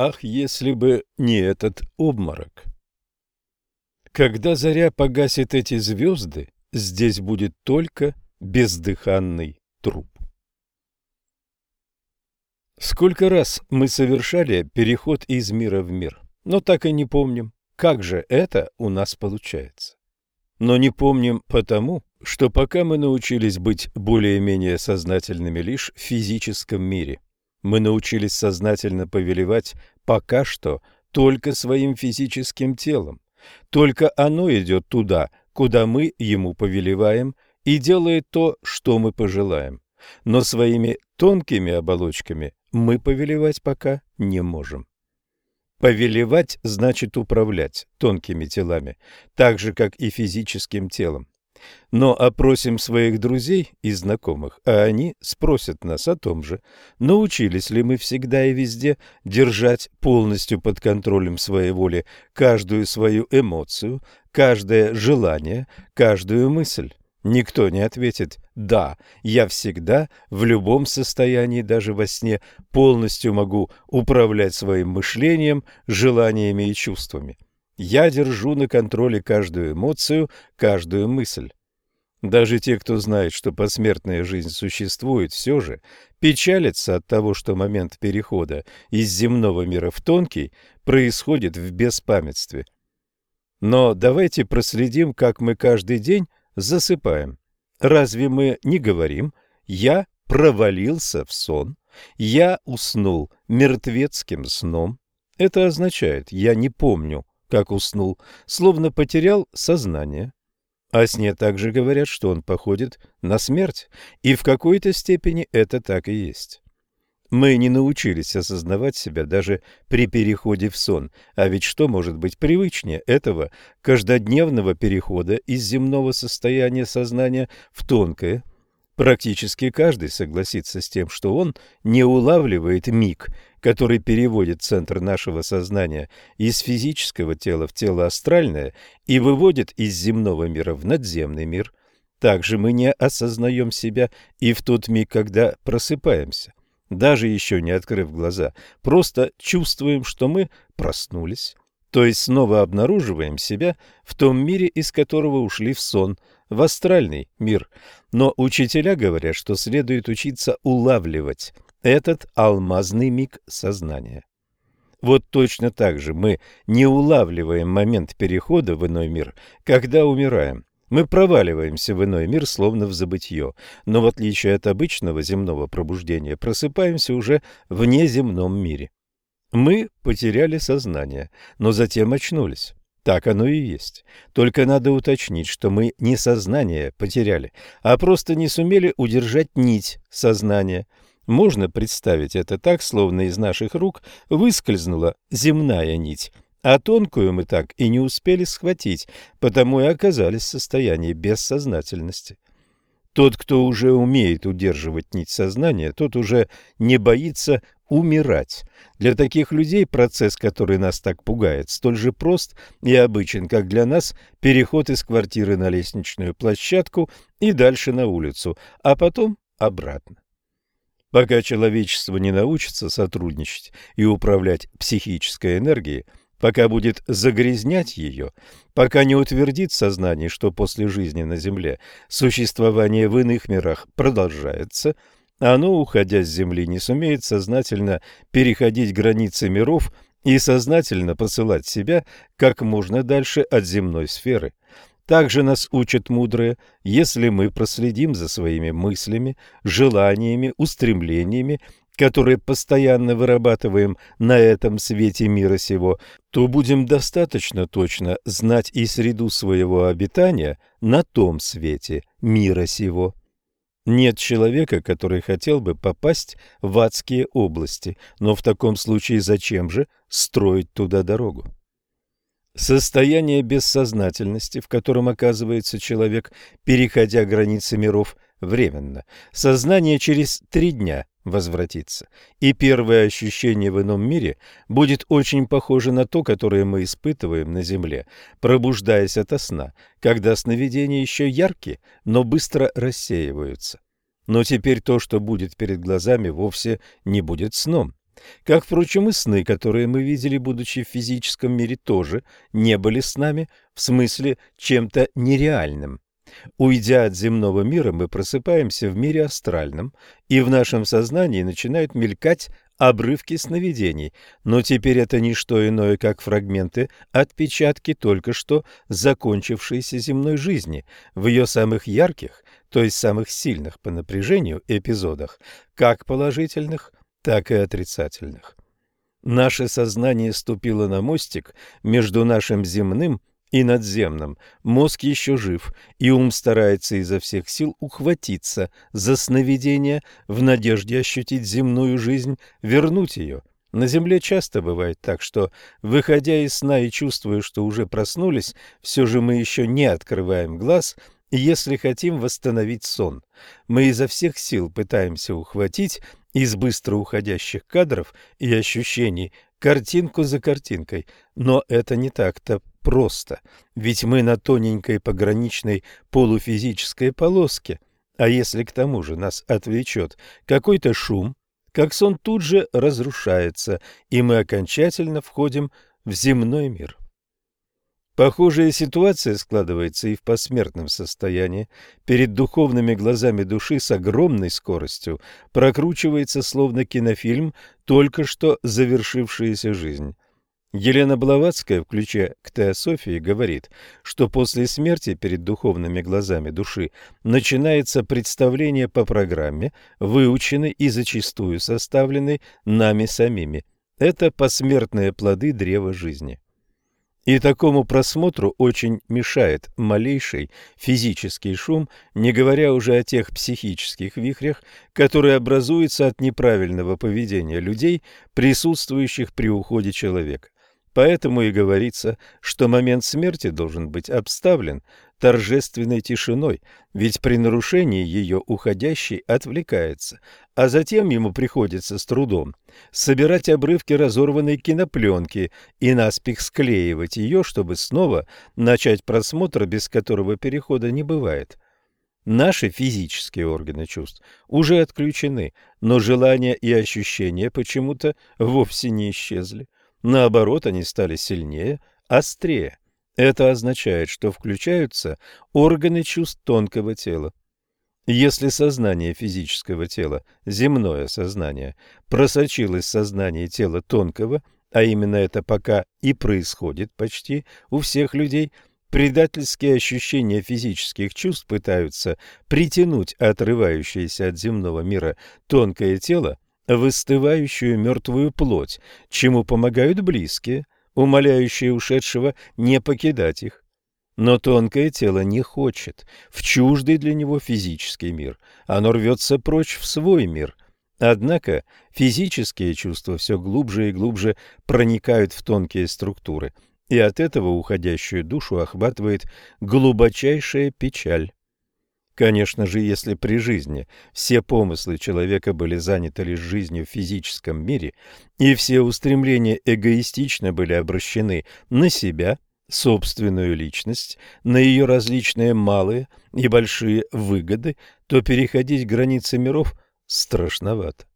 Ах, если бы не этот обморок! Когда заря погасит эти звезды, здесь будет только бездыханный труп. Сколько раз мы совершали переход из мира в мир, но так и не помним, как же это у нас получается. Но не помним потому, что пока мы научились быть более-менее сознательными лишь в физическом мире, мы научились сознательно повелевать пока что только своим физическим телом. Только оно идет туда, куда мы ему повелеваем, и делает то, что мы пожелаем. Но своими тонкими оболочками мы повелевать пока не можем. Повелевать значит управлять тонкими телами, так же, как и физическим телом. Но опросим своих друзей и знакомых, а они спросят нас о том же, научились ли мы всегда и везде держать полностью под контролем своей воли каждую свою эмоцию, каждое желание, каждую мысль. Никто не ответит «да, я всегда, в любом состоянии, даже во сне, полностью могу управлять своим мышлением, желаниями и чувствами». Я держу на контроле каждую эмоцию, каждую мысль. Даже те, кто знает, что посмертная жизнь существует, все же печалятся от того, что момент перехода из земного мира в тонкий происходит в беспамятстве. Но давайте проследим, как мы каждый день засыпаем. Разве мы не говорим «я провалился в сон», «я уснул мертвецким сном»? Это означает «я не помню, как уснул, словно потерял сознание». О сне также говорят, что он походит на смерть, и в какой-то степени это так и есть. Мы не научились осознавать себя даже при переходе в сон, а ведь что может быть привычнее этого каждодневного перехода из земного состояния сознания в тонкое? Практически каждый согласится с тем, что он не улавливает миг, который переводит центр нашего сознания из физического тела в тело астральное и выводит из земного мира в надземный мир. Также мы не осознаем себя и в тот миг, когда просыпаемся даже еще не открыв глаза, просто чувствуем, что мы проснулись, то есть снова обнаруживаем себя в том мире, из которого ушли в сон, в астральный мир. Но учителя говорят, что следует учиться улавливать этот алмазный миг сознания. Вот точно так же мы не улавливаем момент перехода в иной мир, когда умираем. Мы проваливаемся в иной мир, словно в забытье, но в отличие от обычного земного пробуждения, просыпаемся уже в неземном мире. Мы потеряли сознание, но затем очнулись. Так оно и есть. Только надо уточнить, что мы не сознание потеряли, а просто не сумели удержать нить сознания. Можно представить это так, словно из наших рук выскользнула земная нить – а тонкую мы так и не успели схватить, потому и оказались в состоянии бессознательности. Тот, кто уже умеет удерживать нить сознания, тот уже не боится умирать. Для таких людей процесс, который нас так пугает, столь же прост и обычен, как для нас переход из квартиры на лестничную площадку и дальше на улицу, а потом обратно. Пока человечество не научится сотрудничать и управлять психической энергией, пока будет загрязнять ее, пока не утвердит сознание, что после жизни на Земле существование в иных мирах продолжается, оно, уходя с Земли, не сумеет сознательно переходить границы миров и сознательно посылать себя как можно дальше от земной сферы. Также нас учат мудрые, если мы проследим за своими мыслями, желаниями, устремлениями которые постоянно вырабатываем на этом свете мира сего, то будем достаточно точно знать и среду своего обитания на том свете мира сего. Нет человека, который хотел бы попасть в адские области, но в таком случае зачем же строить туда дорогу? Состояние бессознательности, в котором оказывается человек, переходя границы миров, временно. Сознание через три дня возвратится, и первое ощущение в ином мире будет очень похоже на то, которое мы испытываем на земле, пробуждаясь ото сна, когда сновидения еще яркие, но быстро рассеиваются. Но теперь то, что будет перед глазами, вовсе не будет сном. Как, впрочем, и сны, которые мы видели, будучи в физическом мире, тоже не были с нами, в смысле чем-то нереальным. Уйдя от земного мира, мы просыпаемся в мире астральном, и в нашем сознании начинают мелькать обрывки сновидений, но теперь это не что иное, как фрагменты отпечатки только что закончившейся земной жизни в ее самых ярких, то есть самых сильных по напряжению эпизодах, как положительных, так и отрицательных. Наше сознание ступило на мостик между нашим земным и надземным. Мозг еще жив, и ум старается изо всех сил ухватиться за сновидение в надежде ощутить земную жизнь, вернуть ее. На земле часто бывает так, что, выходя из сна и чувствуя, что уже проснулись, все же мы еще не открываем глаз, если хотим восстановить сон. Мы изо всех сил пытаемся ухватить из быстро уходящих кадров и ощущений картинку за картинкой, но это не так-то просто, ведь мы на тоненькой пограничной полуфизической полоске, а если к тому же нас отвлечет какой-то шум, как сон тут же разрушается, и мы окончательно входим в земной мир. Похожая ситуация складывается и в посмертном состоянии. Перед духовными глазами души с огромной скоростью прокручивается словно кинофильм только что завершившаяся жизнь. Елена Блаватская в ключе к теософии говорит, что после смерти перед духовными глазами души начинается представление по программе, выученной и зачастую составленной нами самими. Это посмертные плоды древа жизни. И такому просмотру очень мешает малейший физический шум, не говоря уже о тех психических вихрях, которые образуются от неправильного поведения людей, присутствующих при уходе человека. Поэтому и говорится, что момент смерти должен быть обставлен торжественной тишиной, ведь при нарушении ее уходящий отвлекается, а затем ему приходится с трудом собирать обрывки разорванной кинопленки и наспех склеивать ее, чтобы снова начать просмотр, без которого перехода не бывает. Наши физические органы чувств уже отключены, но желания и ощущения почему-то вовсе не исчезли. Наоборот, они стали сильнее, острее. Это означает, что включаются органы чувств тонкого тела. Если сознание физического тела, земное сознание, просочилось в сознание тела тонкого, а именно это пока и происходит почти у всех людей, предательские ощущения физических чувств пытаются притянуть отрывающееся от земного мира тонкое тело выстывающую мертвую плоть, чему помогают близкие, умоляющие ушедшего не покидать их. Но тонкое тело не хочет в чуждый для него физический мир, оно рвется прочь в свой мир. Однако физические чувства все глубже и глубже проникают в тонкие структуры, и от этого уходящую душу охватывает глубочайшая печаль. Конечно же, если при жизни все помыслы человека были заняты лишь жизнью в физическом мире, и все устремления эгоистично были обращены на себя, собственную личность, на ее различные малые и большие выгоды, то переходить границы миров страшновато.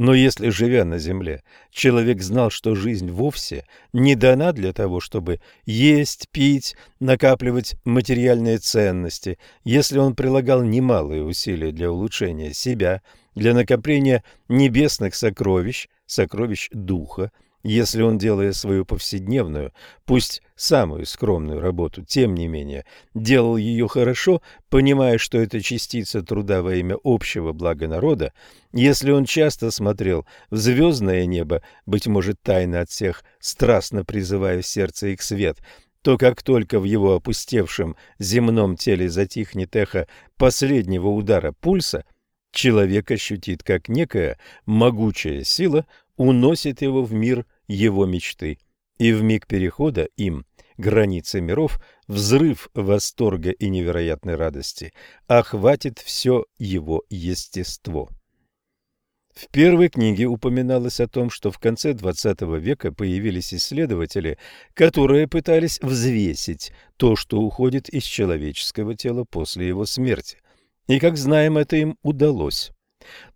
Но если, живя на земле, человек знал, что жизнь вовсе не дана для того, чтобы есть, пить, накапливать материальные ценности, если он прилагал немалые усилия для улучшения себя, для накопления небесных сокровищ, сокровищ духа, если он, делая свою повседневную, пусть самую скромную работу, тем не менее, делал ее хорошо, понимая, что это частица труда во имя общего блага народа, если он часто смотрел в звездное небо, быть может, тайно от всех, страстно призывая в сердце их свет, то как только в его опустевшем земном теле затихнет эхо последнего удара пульса, человек ощутит, как некая могучая сила уносит его в мир его мечты. И в миг перехода им границы миров, взрыв восторга и невероятной радости охватит все его естество. В первой книге упоминалось о том, что в конце XX века появились исследователи, которые пытались взвесить то, что уходит из человеческого тела после его смерти. И, как знаем, это им удалось.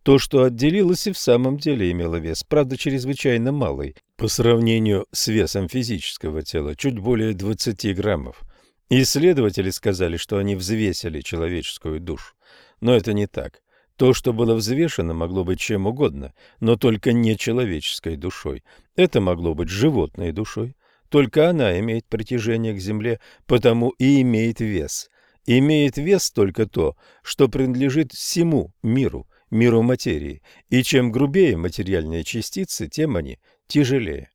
То, что отделилось, и в самом деле имело вес, правда, чрезвычайно малый, по сравнению с весом физического тела, чуть более 20 граммов. Исследователи сказали, что они взвесили человеческую душу. Но это не так. То, что было взвешено, могло быть чем угодно, но только не человеческой душой. Это могло быть животной душой. Только она имеет притяжение к земле, потому и имеет вес. Имеет вес только то, что принадлежит всему миру, миру материи, и чем грубее материальные частицы, тем они тяжелее.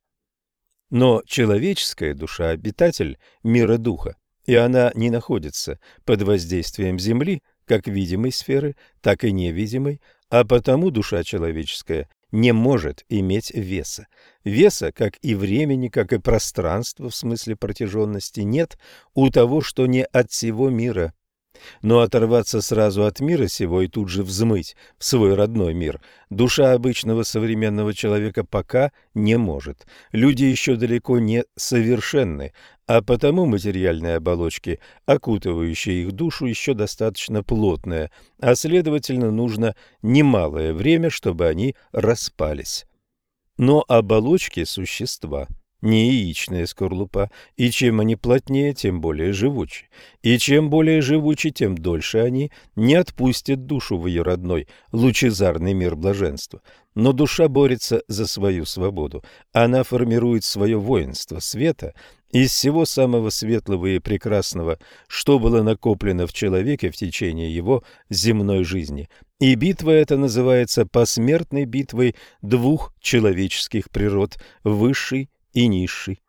Но человеческая душа – обитатель мира духа, и она не находится под воздействием Земли, как видимой сферы, так и невидимой, а потому душа человеческая не может иметь веса. Веса, как и времени, как и пространства в смысле протяженности, нет у того, что не от всего мира. Но оторваться сразу от мира сего и тут же взмыть в свой родной мир душа обычного современного человека пока не может. Люди еще далеко не совершенны, а потому материальные оболочки, окутывающие их душу, еще достаточно плотные, а следовательно нужно немалое время, чтобы они распались. Но оболочки – существа – не яичная скорлупа, и чем они плотнее, тем более живучи. И чем более живучи, тем дольше они не отпустят душу в ее родной лучезарный мир блаженства. Но душа борется за свою свободу. Она формирует свое воинство света из всего самого светлого и прекрасного, что было накоплено в человеке в течение его земной жизни. И битва эта называется посмертной битвой двух человеческих природ, высшей и низший.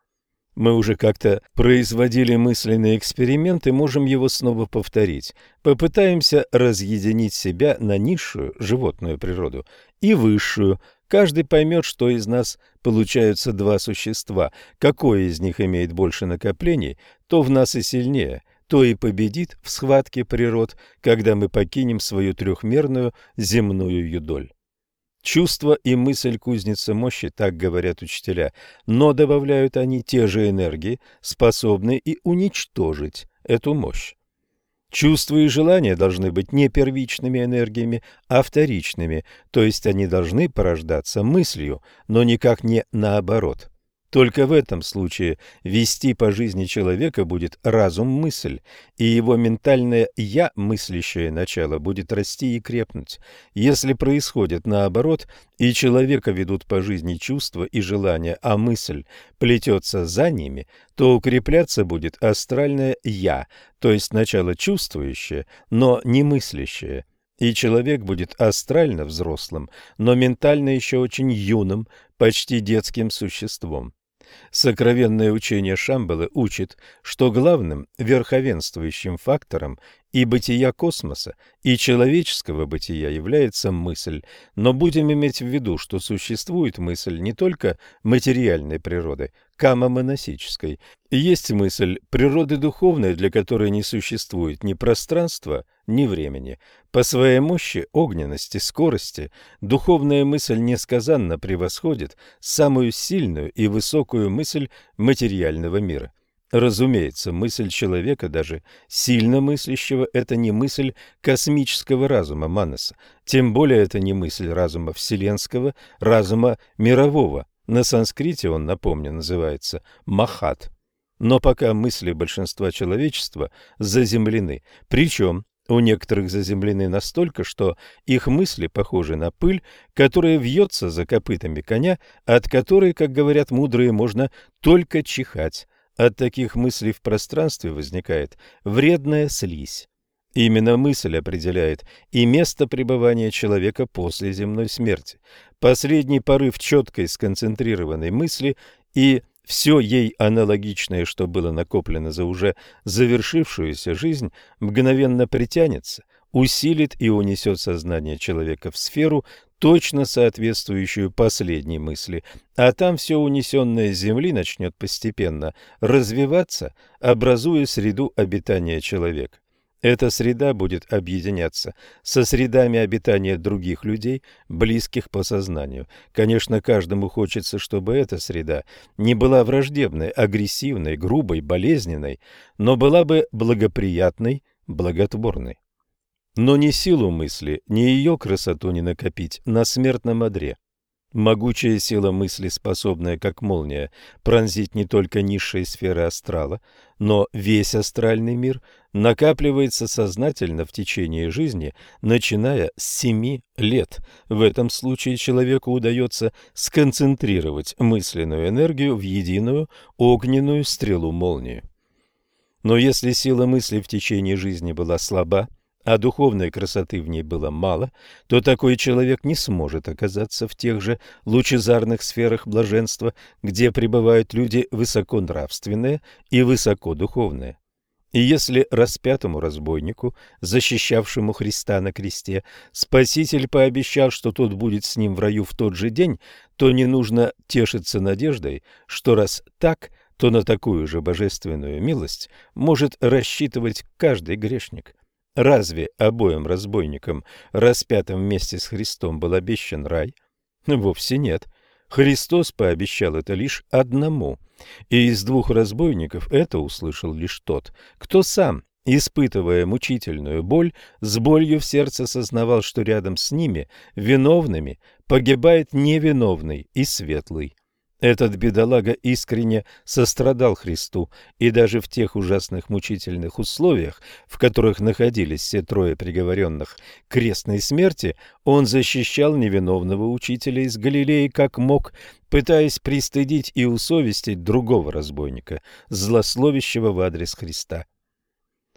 Мы уже как-то производили мысленный эксперимент и можем его снова повторить. Попытаемся разъединить себя на низшую животную природу и высшую. Каждый поймет, что из нас получаются два существа. Какое из них имеет больше накоплений, то в нас и сильнее, то и победит в схватке природ, когда мы покинем свою трехмерную земную юдоль. Чувство и мысль кузница мощи, так говорят учителя, но добавляют они те же энергии, способные и уничтожить эту мощь. Чувства и желания должны быть не первичными энергиями, а вторичными, то есть они должны порождаться мыслью, но никак не наоборот. Только в этом случае вести по жизни человека будет разум-мысль, и его ментальное «я» мыслящее начало будет расти и крепнуть. Если происходит наоборот, и человека ведут по жизни чувства и желания, а мысль плетется за ними, то укрепляться будет астральное «я», то есть начало чувствующее, но не мыслящее – и человек будет астрально взрослым, но ментально еще очень юным, почти детским существом. Сокровенное учение Шамбалы учит, что главным верховенствующим фактором и бытия космоса, и человеческого бытия является мысль, но будем иметь в виду, что существует мысль не только материальной природы, камомоносической, есть мысль природы духовной, для которой не существует ни пространства, ни времени. По своей мощи, огненности, скорости духовная мысль несказанно превосходит самую сильную и высокую мысль материального мира. Разумеется, мысль человека, даже сильно мыслящего, это не мысль космического разума Манаса, тем более это не мысль разума вселенского, разума мирового. На санскрите он, напомню, называется Махат. Но пока мысли большинства человечества заземлены, причем у некоторых заземлены настолько, что их мысли похожи на пыль, которая вьется за копытами коня, от которой, как говорят мудрые, можно только чихать. От таких мыслей в пространстве возникает вредная слизь. Именно мысль определяет и место пребывания человека после земной смерти. Последний порыв четкой сконцентрированной мысли и все ей аналогичное, что было накоплено за уже завершившуюся жизнь, мгновенно притянется, усилит и унесет сознание человека в сферу, точно соответствующую последней мысли, а там все унесенное с земли начнет постепенно развиваться, образуя среду обитания человека. Эта среда будет объединяться со средами обитания других людей, близких по сознанию. Конечно, каждому хочется, чтобы эта среда не была враждебной, агрессивной, грубой, болезненной, но была бы благоприятной, благотворной. Но ни силу мысли, ни ее красоту не накопить на смертном одре. Могучая сила мысли, способная, как молния, пронзить не только низшие сферы астрала, но весь астральный мир, накапливается сознательно в течение жизни, начиная с семи лет. В этом случае человеку удается сконцентрировать мысленную энергию в единую огненную стрелу-молнию. Но если сила мысли в течение жизни была слаба, а духовной красоты в ней было мало, то такой человек не сможет оказаться в тех же лучезарных сферах блаженства, где пребывают люди высоконравственные и высокодуховные. И если распятому разбойнику, защищавшему Христа на кресте, Спаситель пообещал, что тот будет с ним в раю в тот же день, то не нужно тешиться надеждой, что раз так, то на такую же божественную милость может рассчитывать каждый грешник. Разве обоим разбойникам, распятым вместе с Христом, был обещан рай? Вовсе нет. Христос пообещал это лишь одному, и из двух разбойников это услышал лишь тот, кто сам, испытывая мучительную боль, с болью в сердце сознавал, что рядом с ними, виновными, погибает невиновный и светлый. Этот бедолага искренне сострадал Христу, и даже в тех ужасных мучительных условиях, в которых находились все трое приговоренных к крестной смерти, он защищал невиновного учителя из Галилеи как мог, пытаясь пристыдить и усовестить другого разбойника, злословящего в адрес Христа.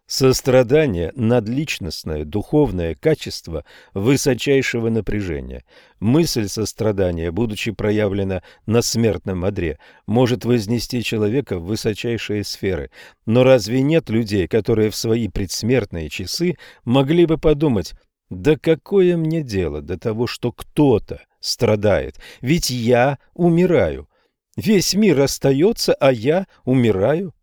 Сострадание – надличностное духовное качество высочайшего напряжения. Мысль сострадания, будучи проявлена на смертном одре, может вознести человека в высочайшие сферы. Но разве нет людей, которые в свои предсмертные часы могли бы подумать «Да какое мне дело до того, что кто-то страдает? Ведь я умираю. Весь мир остается, а я умираю».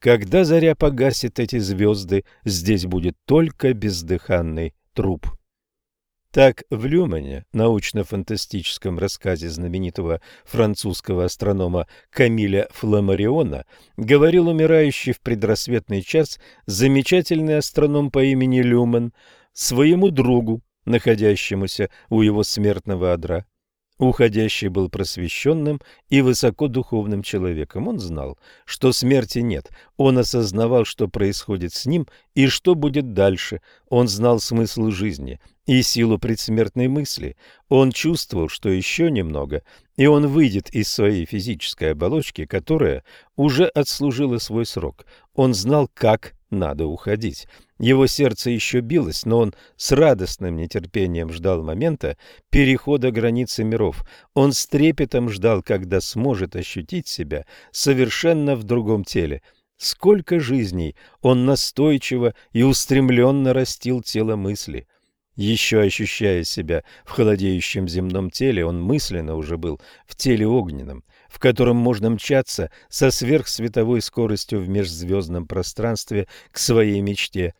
Когда заря погасит эти звезды, здесь будет только бездыханный труп. Так в Люмане, научно-фантастическом рассказе знаменитого французского астронома Камиля Фламариона, говорил умирающий в предрассветный час замечательный астроном по имени Люман своему другу, находящемуся у его смертного одра. Уходящий был просвещенным и высокодуховным человеком. Он знал, что смерти нет. Он осознавал, что происходит с ним и что будет дальше. Он знал смысл жизни и силу предсмертной мысли. Он чувствовал, что еще немного, и он выйдет из своей физической оболочки, которая уже отслужила свой срок. Он знал, как надо уходить. Его сердце еще билось, но он с радостным нетерпением ждал момента перехода границы миров. Он с трепетом ждал, когда сможет ощутить себя совершенно в другом теле. Сколько жизней он настойчиво и устремленно растил тело мысли. Еще ощущая себя в холодеющем земном теле, он мысленно уже был в теле огненном в котором можно мчаться со сверхсветовой скоростью в межзвездном пространстве к своей мечте.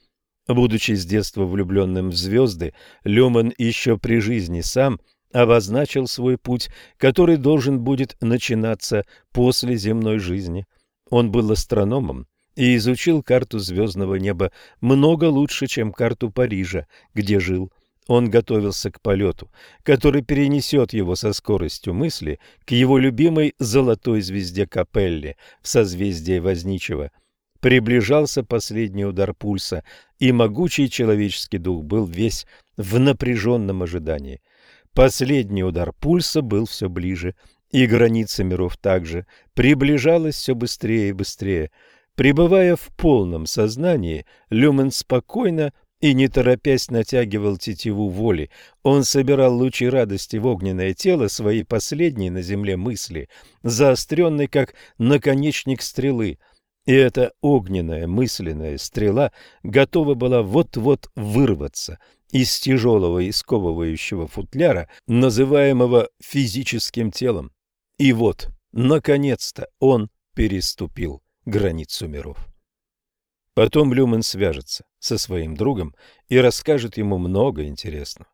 Будучи с детства влюбленным в звезды, Люман еще при жизни сам обозначил свой путь, который должен будет начинаться после земной жизни. Он был астрономом и изучил карту звездного неба много лучше, чем карту Парижа, где жил. Он готовился к полету, который перенесет его со скоростью мысли к его любимой золотой звезде Капелли в созвездии Возничего. Приближался последний удар пульса, и могучий человеческий дух был весь в напряженном ожидании. Последний удар пульса был все ближе, и граница миров также приближалась все быстрее и быстрее. Пребывая в полном сознании, Люмен спокойно и, не торопясь, натягивал тетиву воли. Он собирал лучи радости в огненное тело своей последней на земле мысли, заостренной, как наконечник стрелы. И эта огненная мысленная стрела готова была вот-вот вырваться из тяжелого и сковывающего футляра, называемого физическим телом. И вот, наконец-то, он переступил границу миров. Потом Люман свяжется со своим другом и расскажет ему много интересного.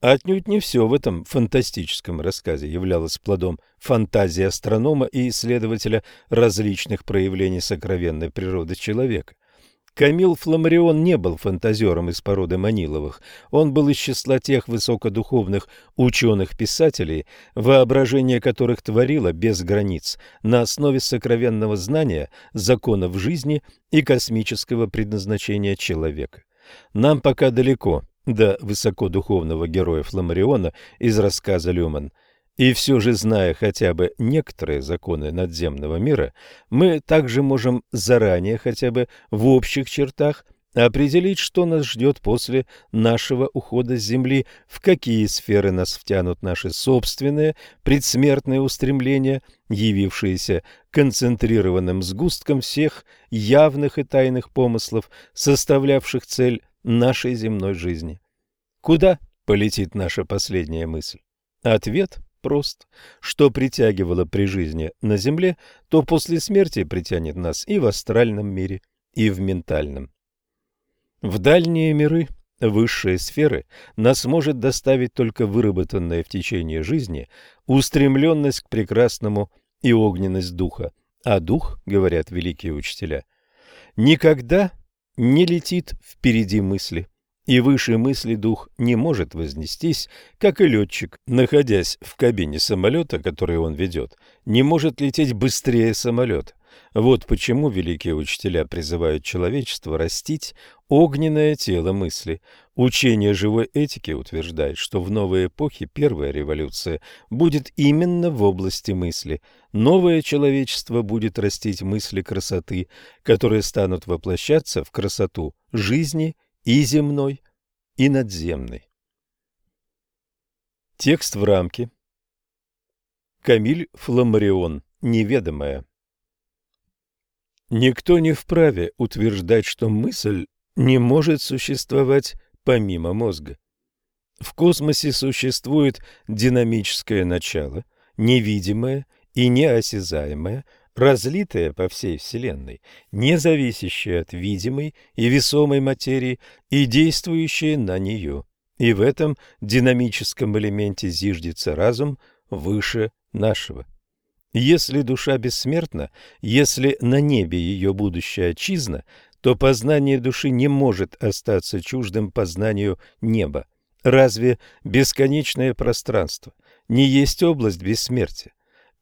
Отнюдь не все в этом фантастическом рассказе являлось плодом фантазии астронома и исследователя различных проявлений сокровенной природы человека. Камил Фламарион не был фантазером из породы Маниловых. Он был из числа тех высокодуховных ученых-писателей, воображение которых творило без границ на основе сокровенного знания законов жизни и космического предназначения человека. Нам пока далеко до высокодуховного героя Фламариона из рассказа «Люман», и все же, зная хотя бы некоторые законы надземного мира, мы также можем заранее хотя бы в общих чертах определить, что нас ждет после нашего ухода с Земли, в какие сферы нас втянут наши собственные предсмертные устремления, явившиеся концентрированным сгустком всех явных и тайных помыслов, составлявших цель нашей земной жизни. Куда полетит наша последняя мысль? Ответ прост. Что притягивало при жизни на Земле, то после смерти притянет нас и в астральном мире, и в ментальном. В дальние миры, высшие сферы, нас может доставить только выработанная в течение жизни устремленность к прекрасному и огненность духа. А дух, говорят великие учителя, никогда не летит впереди мысли и выше мысли дух не может вознестись, как и летчик, находясь в кабине самолета, который он ведет, не может лететь быстрее самолета. Вот почему великие учителя призывают человечество растить огненное тело мысли. Учение живой этики утверждает, что в новой эпохе первая революция будет именно в области мысли. Новое человечество будет растить мысли красоты, которые станут воплощаться в красоту жизни и земной, и надземной. Текст в рамке. Камиль Фламарион. Неведомое. Никто не вправе утверждать, что мысль не может существовать помимо мозга. В космосе существует динамическое начало, невидимое и неосязаемое, разлитая по всей Вселенной, не зависящая от видимой и весомой материи и действующая на нее. И в этом динамическом элементе зиждется разум выше нашего. Если душа бессмертна, если на небе ее будущая отчизна, то познание души не может остаться чуждым познанию неба. Разве бесконечное пространство не есть область бессмертия?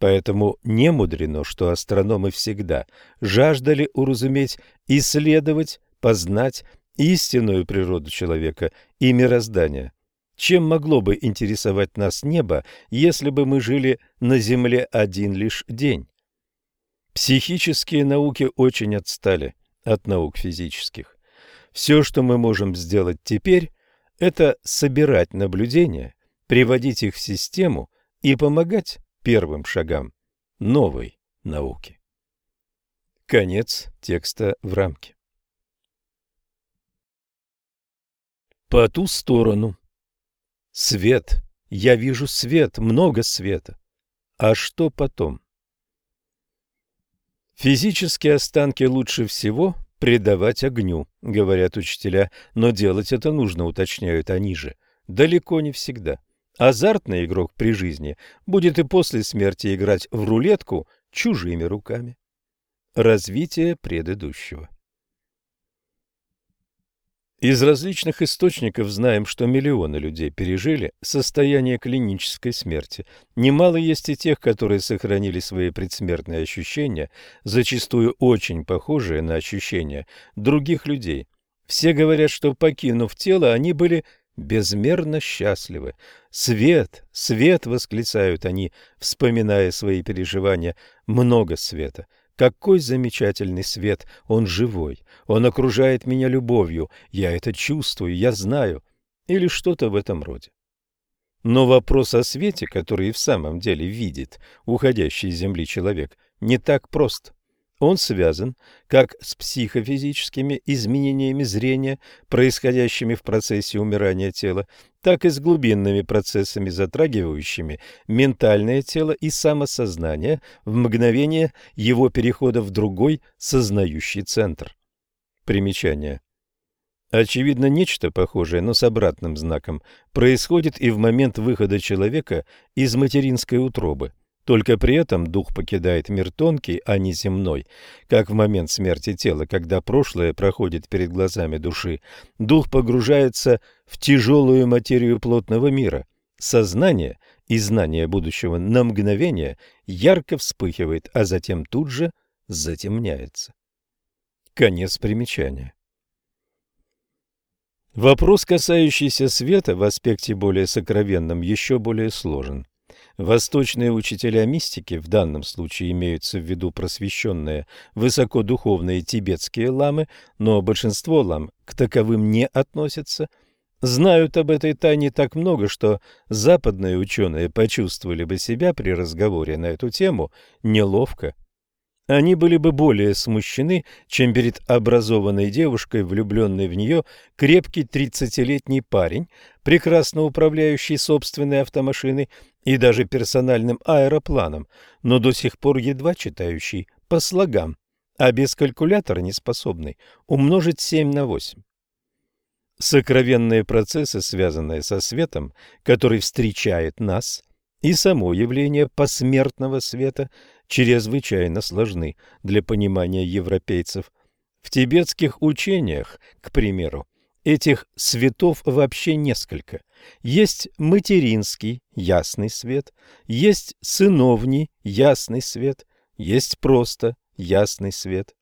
Поэтому не мудрено, что астрономы всегда жаждали уразуметь, исследовать, познать истинную природу человека и мироздания. Чем могло бы интересовать нас небо, если бы мы жили на Земле один лишь день? Психические науки очень отстали от наук физических. Все, что мы можем сделать теперь, это собирать наблюдения, приводить их в систему и помогать первым шагам новой науки. Конец текста в рамке. По ту сторону. Свет. Я вижу свет, много света. А что потом? Физические останки лучше всего предавать огню, говорят учителя, но делать это нужно, уточняют они же, далеко не всегда. Азартный игрок при жизни будет и после смерти играть в рулетку чужими руками. Развитие предыдущего. Из различных источников знаем, что миллионы людей пережили состояние клинической смерти. Немало есть и тех, которые сохранили свои предсмертные ощущения, зачастую очень похожие на ощущения других людей. Все говорят, что покинув тело, они были безмерно счастливы. «Свет! Свет!» — восклицают они, вспоминая свои переживания. «Много света! Какой замечательный свет! Он живой! Он окружает меня любовью! Я это чувствую, я знаю!» Или что-то в этом роде. Но вопрос о свете, который и в самом деле видит уходящий с земли человек, не так прост. Он связан как с психофизическими изменениями зрения, происходящими в процессе умирания тела, так и с глубинными процессами, затрагивающими ментальное тело и самосознание в мгновение его перехода в другой сознающий центр. Примечание. Очевидно, нечто похожее, но с обратным знаком, происходит и в момент выхода человека из материнской утробы. Только при этом дух покидает мир тонкий, а не земной, как в момент смерти тела, когда прошлое проходит перед глазами души. Дух погружается в тяжелую материю плотного мира. Сознание и знание будущего на мгновение ярко вспыхивает, а затем тут же затемняется. Конец примечания. Вопрос, касающийся света в аспекте более сокровенном, еще более сложен. Восточные учителя мистики, в данном случае имеются в виду просвещенные высокодуховные тибетские ламы, но большинство лам к таковым не относятся, знают об этой тайне так много, что западные ученые почувствовали бы себя при разговоре на эту тему неловко они были бы более смущены, чем перед образованной девушкой, влюбленной в нее, крепкий тридцатилетний парень, прекрасно управляющий собственной автомашиной и даже персональным аэропланом, но до сих пор едва читающий по слогам, а без калькулятора не способный умножить 7 на 8. Сокровенные процессы, связанные со светом, который встречает нас, и само явление посмертного света чрезвычайно сложны для понимания европейцев. В тибетских учениях, к примеру, этих светов вообще несколько. Есть материнский ясный свет, есть сыновний ясный свет, есть просто ясный свет.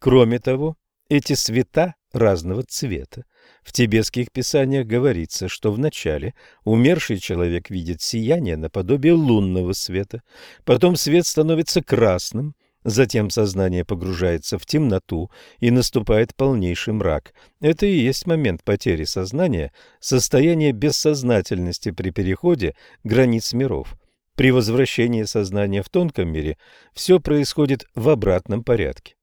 Кроме того, эти света разного цвета. В тибетских писаниях говорится, что вначале умерший человек видит сияние наподобие лунного света, потом свет становится красным, затем сознание погружается в темноту и наступает полнейший мрак. Это и есть момент потери сознания, состояние бессознательности при переходе границ миров. При возвращении сознания в тонком мире все происходит в обратном порядке.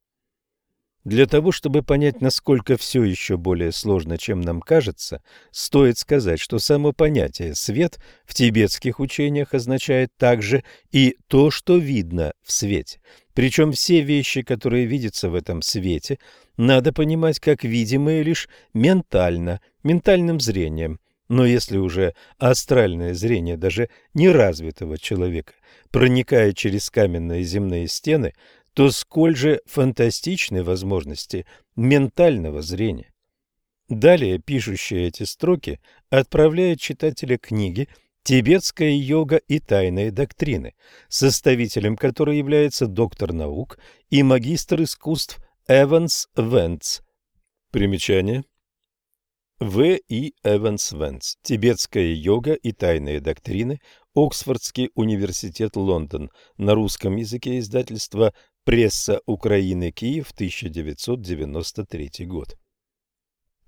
Для того, чтобы понять, насколько все еще более сложно, чем нам кажется, стоит сказать, что само понятие «свет» в тибетских учениях означает также и то, что видно в свете. Причем все вещи, которые видятся в этом свете, надо понимать как видимые лишь ментально, ментальным зрением. Но если уже астральное зрение даже неразвитого человека проникает через каменные земные стены, то сколь же фантастичны возможности ментального зрения. Далее пишущие эти строки отправляет читателя книги «Тибетская йога и тайные доктрины», составителем которой является доктор наук и магистр искусств Эванс Венц. Примечание. В. И. Эванс Венц. Тибетская йога и тайные доктрины. Оксфордский университет Лондон. На русском языке издательство Пресса Украины, Киев, 1993 год.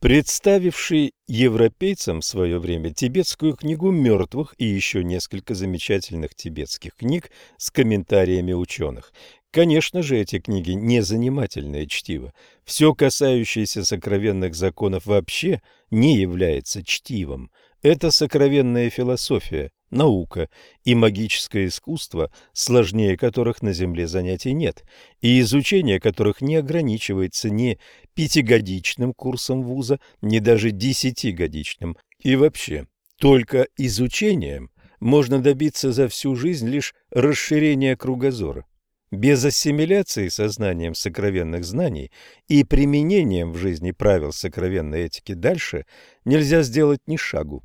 Представивший европейцам в свое время тибетскую книгу мертвых и еще несколько замечательных тибетских книг с комментариями ученых. Конечно же, эти книги не занимательное чтиво. Все, касающееся сокровенных законов, вообще не является чтивом. Это сокровенная философия, наука и магическое искусство, сложнее которых на Земле занятий нет, и изучение которых не ограничивается ни пятигодичным курсом вуза, ни даже десятигодичным. И вообще, только изучением можно добиться за всю жизнь лишь расширения кругозора. Без ассимиляции сознанием сокровенных знаний и применением в жизни правил сокровенной этики дальше нельзя сделать ни шагу.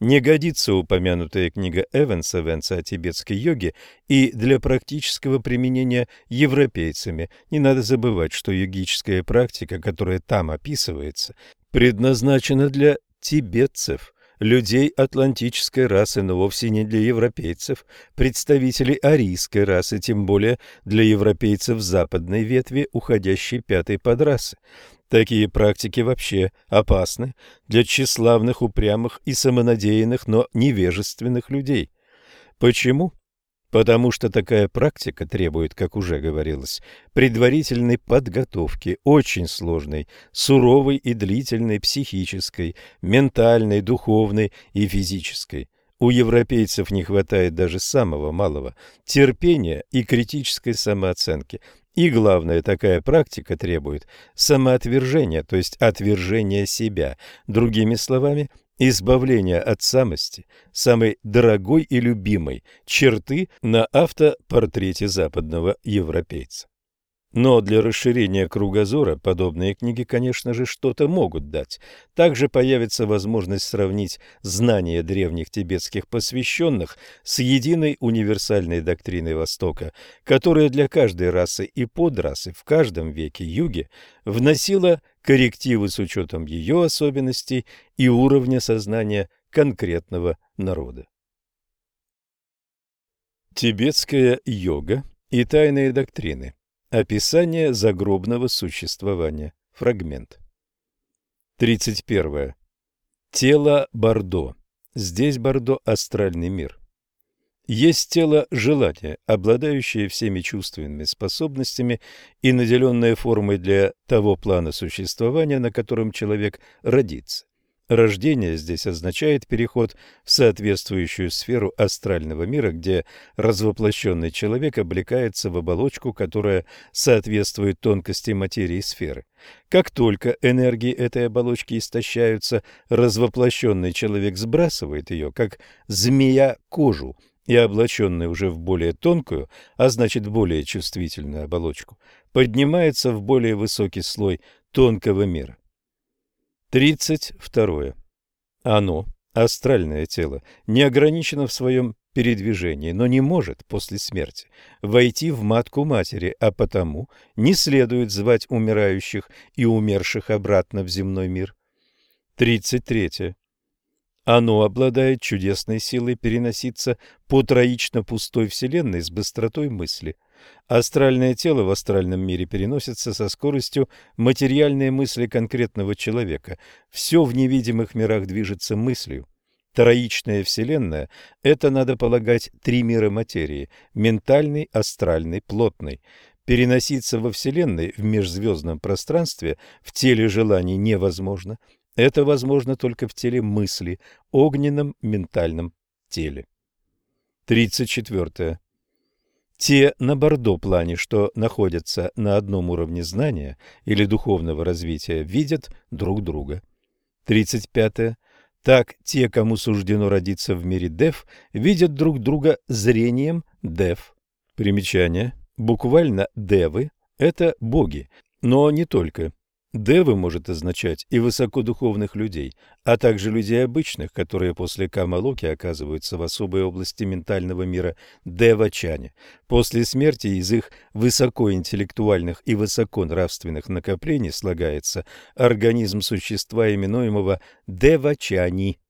Не годится упомянутая книга Эванса Венса о тибетской йоге и для практического применения европейцами. Не надо забывать, что йогическая практика, которая там описывается, предназначена для тибетцев, людей атлантической расы, но вовсе не для европейцев, представителей арийской расы, тем более для европейцев западной ветви, уходящей пятой подрасы. Такие практики вообще опасны для тщеславных, упрямых и самонадеянных, но невежественных людей. Почему? Потому что такая практика требует, как уже говорилось, предварительной подготовки, очень сложной, суровой и длительной психической, ментальной, духовной и физической. У европейцев не хватает даже самого малого терпения и критической самооценки – и главное, такая практика требует самоотвержения, то есть отвержения себя. Другими словами, избавление от самости, самой дорогой и любимой черты на автопортрете западного европейца. Но для расширения кругозора подобные книги, конечно же, что-то могут дать. Также появится возможность сравнить знания древних тибетских посвященных с единой универсальной доктриной Востока, которая для каждой расы и подрасы в каждом веке юге вносила коррективы с учетом ее особенностей и уровня сознания конкретного народа. Тибетская йога и тайные доктрины Описание загробного существования. Фрагмент. 31. Тело Бордо. Здесь Бордо – астральный мир. Есть тело желания, обладающее всеми чувственными способностями и наделенное формой для того плана существования, на котором человек родится. Рождение здесь означает переход в соответствующую сферу астрального мира, где развоплощенный человек облекается в оболочку, которая соответствует тонкости материи сферы. Как только энергии этой оболочки истощаются, развоплощенный человек сбрасывает ее, как змея кожу, и облаченный уже в более тонкую, а значит более чувствительную оболочку, поднимается в более высокий слой тонкого мира. 32. Оно, астральное тело, не ограничено в своем передвижении, но не может после смерти войти в матку матери, а потому не следует звать умирающих и умерших обратно в земной мир. 33. Оно обладает чудесной силой переноситься по троично пустой вселенной с быстротой мысли – Астральное тело в астральном мире переносится со скоростью материальной мысли конкретного человека. Все в невидимых мирах движется мыслью. Троичная Вселенная – это, надо полагать, три мира материи – ментальный, астральный, плотный. Переноситься во Вселенной в межзвездном пространстве в теле желаний невозможно. Это возможно только в теле мысли, огненном ментальном теле. 34. Те на бордо плане, что находятся на одном уровне знания или духовного развития, видят друг друга. 35. -е. Так те, кому суждено родиться в мире Дев, видят друг друга зрением Дев. Примечание. Буквально Девы – это боги, но не только. Девы может означать и высокодуховных людей, а также людей обычных, которые после Камалоки оказываются в особой области ментального мира Девачане. После смерти из их высокоинтеллектуальных и высоконравственных накоплений слагается организм существа, именуемого Девачани.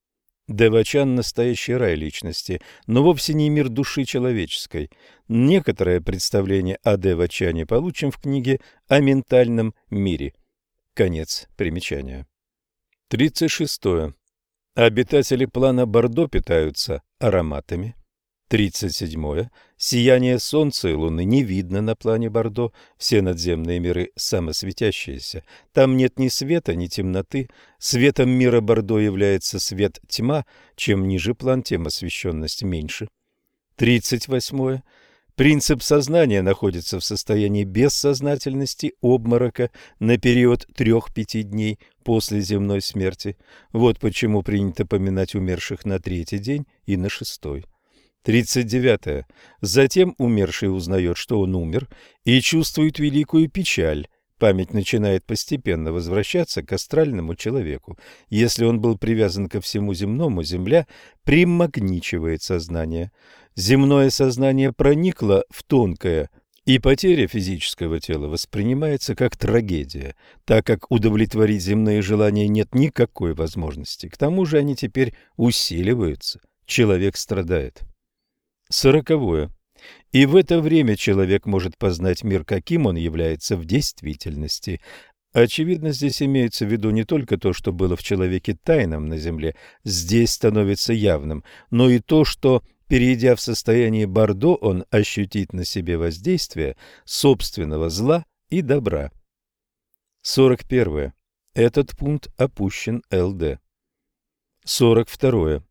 Девачан – настоящий рай личности, но вовсе не мир души человеческой. Некоторое представление о Девачане получим в книге о ментальном мире – Конец примечания. 36. Обитатели плана Бордо питаются ароматами. 37. Сияние Солнца и Луны не видно на плане Бордо, все надземные миры самосветящиеся. Там нет ни света, ни темноты. Светом мира Бордо является свет-тьма, чем ниже план, тем освещенность меньше. 38. Принцип сознания находится в состоянии бессознательности, обморока на период трех-пяти дней после земной смерти. Вот почему принято поминать умерших на третий день и на шестой. 39. Затем умерший узнает, что он умер, и чувствует великую печаль. Память начинает постепенно возвращаться к астральному человеку. Если он был привязан ко всему земному, земля примагничивает сознание земное сознание проникло в тонкое, и потеря физического тела воспринимается как трагедия, так как удовлетворить земные желания нет никакой возможности. К тому же они теперь усиливаются. Человек страдает. Сороковое. И в это время человек может познать мир, каким он является в действительности. Очевидно, здесь имеется в виду не только то, что было в человеке тайным на земле, здесь становится явным, но и то, что Перейдя в состояние Бордо, он ощутит на себе воздействие собственного зла и добра. 41. Этот пункт опущен ЛД. 42.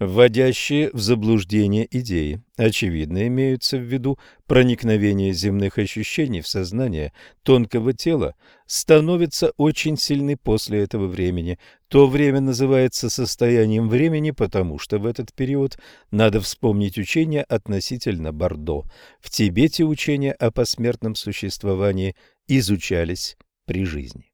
Вводящие в заблуждение идеи. Очевидно, имеются в виду проникновение земных ощущений в сознание тонкого тела, становятся очень сильны после этого времени. То время называется состоянием времени, потому что в этот период надо вспомнить учение относительно Бордо. В Тибете учения о посмертном существовании изучались при жизни.